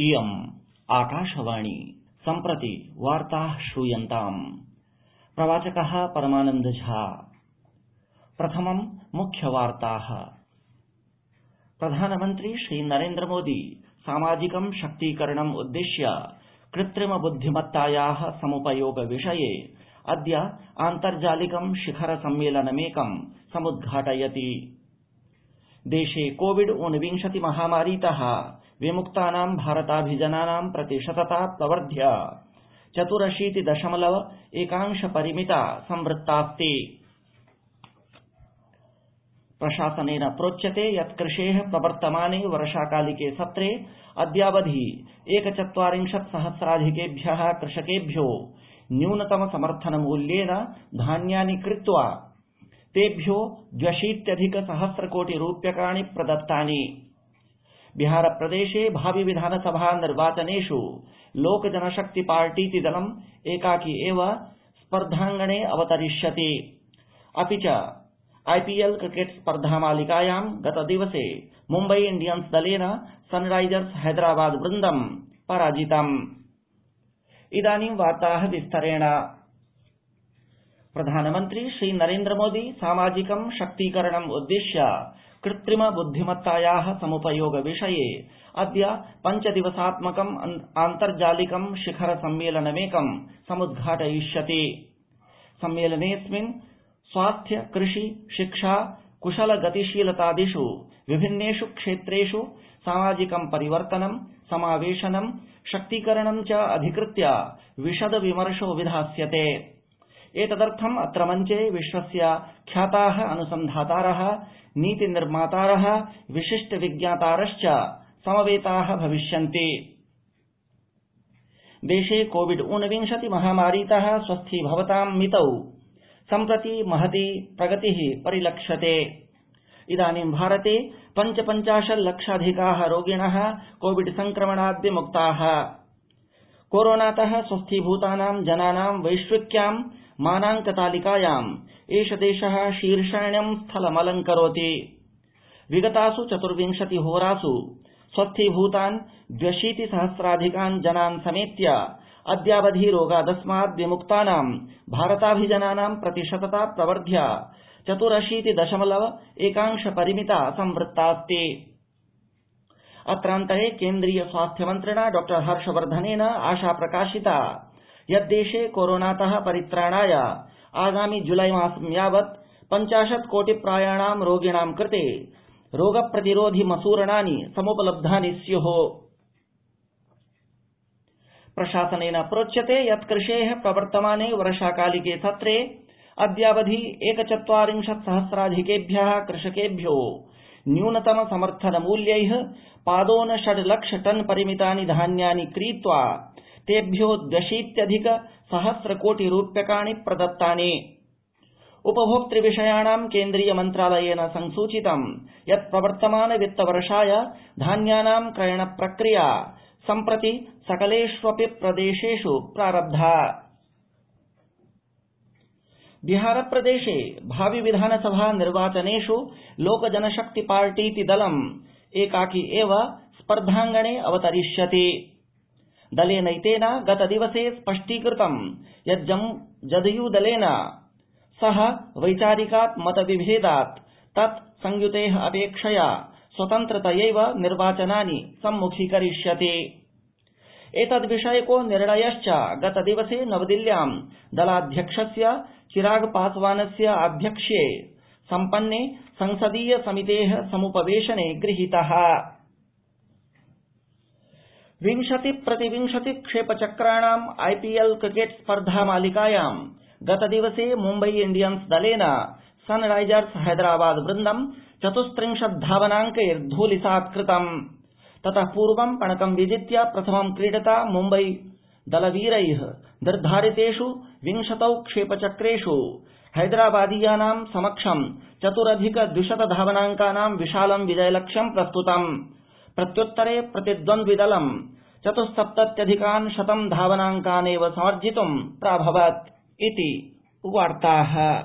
इयम् आकाशवाणी, सम्प्रति वार्ताः श्रूयन्ताम्। प्रवाचकः परमानन्द झा। प्रथमम् मुख्यवार्ताः प्रधानमन्त्री श्रीनरेन्द्र मोदी सामाजिकं शक्तीकरणम् उद्दिश्य कृत्रिम बुद्धिमत्तायाः समुपयोग विषये अद्य आन्तर्जालिकं शिखर सम्मेलनमेकं समुद्घाटयति। देशे कोविड ऊनविंशति महामारीतः। विमुक्तानां भारताभिजनानां प्रतिशतता प्रवर्ध्य। चतुरशीति दशमलव एकांश परिमिता संवृत्तास्ति। प्रशासनेन प्रोच्यते यत् कृषेः प्रवर्तमाने वर्षाकालिके सत्रे अद्यावधि एकचत्वारिंशत् सहस्राधिकेभ्यः कृषकेभ्यो। न्यूनतम समर्थन मूल्येन धान्यानि क्रीत्वा तेभ्यो द्व्यशीत्यधिक सहस्र कोटि रूप्यकाणि प्रदत्तानि। बिहार प्रदेशे भावि विधानसभा निर्वाचनेष् लोक जनशक्ति पार्टीति दलम् एकाकी एव स्पर्धांगणे अवतरिष्यति। अपि च, आईपीएल क्रिकेट स्पर्धा मालिकायां गतदिवसे मुम्बई इण्डियन्स दलेन सनराइजर्स हैदराबाद वृन्दं पराजितम्। प्रधानमन्त्री श्रीनरेन्द्र मोदी सामाजिकं शक्तीकरणम् उद्दिश्य कृत्रिम बुद्धिमत्तायाः समुपयोग विषये अद्य पञ्चदिवसात्मकम् आन्तर्जालिकं शिखर सम्मेलनमेकं समुद्घाटयिष्यति। सम्मेलनेऽस्मिन् स्वास्थ्य कृषि शिक्षा कुशल गतिशीलतादिष् विभिन्नेष् क्षेत्रेष् सामाजिकं परिवर्तनं समावेशनं शक्तीकरणं च अधिकृत्य विशद विमर्शो विधास्यते एतदर्थम् अत्र मञ्चे विश्वस्य ख्याताः अनुसन्धातारः नीति निर्मातारः विशिष्ट विज्ञातारश्च समवेताः भविष्यन्ति। देशे कोविड ऊनविंशति महामारीतः स्वस्थीभवतां मितौ। सम्प्रति महती प्रगतिः परिलक्ष्यते। इदानीं भारते पञ्चपञ्चाशल्लक्षाधिकाः रोगिणः कोविड संक्रमणाद् विमुक्ताः कोरोनातः स्वस्थीभूतानां जनानां वैश्विक्यां मानाङ्क तालिकायाम् एष देशः शीर्षाण्यां स्थलमलङ्करोति। विगतासु चतुर्विंशति होरासु स्वस्थीभूतान् द्व्यशीति सहस्राधिकान् जनान् समेत्य अद्यावधि रोगादस्माद् विमुक्तानां भारताभिजनानां प्रतिशतता प्रवर्ध्य चतुरशीति दशमलव एकांश परिमिता संवृत्तास्ति। अत्रान्तरे केंद्रीय स्वास्थ्यमन्त्रिणा डॉ. हर्षवर्धनेन आशा प्रकाशिता यत् देशे कोरोनातः परित्राणाय आगामि जुलाई मासं यावत् पञ्चाशत् कोटि प्रायाणां रोगिणां कृते रोग प्रतिरोधि मसूरणानि समुपलब्धानि स्युः। प्रशासनेन प्रोच्यते यत् कृषेः प्रवर्तमाने वर्षाकालिके सत्रे अद्यावधि एकचत्वारिंशत् सहस्राधिकेभ्यः कृषकेभ्यो। न्यूनतम समर्थन मूल्यैः पादोन षड् लक्ष टन परिमितानि धान्यानि क्रीत्वा तेभ्यो द्व्यशीत्यधिक सहस्र कोटि रूप्यकाणि प्रदत्तानि। उपभोक्तृ विषयाणां केन्द्रीय मन्त्रालयेन संसूचितं यत् प्रवर्तमान वित्तवर्षाय धान्यानां क्रयण प्रक्रिया सम्प्रति सकलेष्वपि प्रदेशेष् प्रारब्धा बिहार प्रदेशे भावि विधानसभा निर्वाचनेष् लोक जनशक्ति पार्टीति दलम् एकाकी एव स्पर्धांगणे अवतरिष्यति। दलेनैतेन गतदिवसे स्पष्टीकृतं यत् जदयू दलेन सह वैचारिकात् मतविभेदात्, तत् संयुतेः अपेक्षया स्वतन्त्रतयैव निर्वाचनानि सम्मुखीकरिष्यति। एतद्विषयको निर्णयश्च गतदिवसे नवदिल्ल्यां दलाध्यक्षस्य चिराग पासवानस्य आध्यक्ष्ये सम्पन्ने संसदीय समितेः समुपवेशने गृहीतः। विंशति प्रतिविंशति क्षेपचक्राणाम् आईपीएल क्रिकेट स्पर्धा मालिकायां गतदिवसे मुम्बई इण्डियन्स दलेन सनराइजर्स हैदराबाद वृन्दं चतुस्त्रिंशत् धावनाङ्कैर्धूलिसात्कृतम् ततः पूर्वं पणकं विजित्य प्रथमं क्रीडता मुम्बई दलवीरैः। निर्धारितेष् विंशतौ क्षेपचक्रेष् हैदराबादीयानां समक्षं चतुरधिक द्विशत धावनाङ्कानां विशालं विजयलक्ष्यं प्रस्तुतम्। प्रत्युत्तरे प्रतिद्वन्द्विदलं चतुस्सप्तत्यधिकान् शतं धावनाङ्कानेव समर्जितुं प्राभवत् इति वार्ताः।